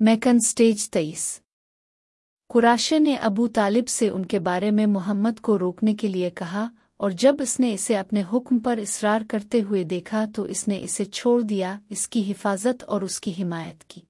McKeon stage तेईस। कुराशे ने अबू तालिब से उनके बारे में मोहम्मद को रोकने के लिए कहा, और जब इसने इसे अपने हुक्म पर इसरार करते हुए देखा तो इसने इसे छोड़ दिया, इसकी हिफाजत और उसकी हिमायत की।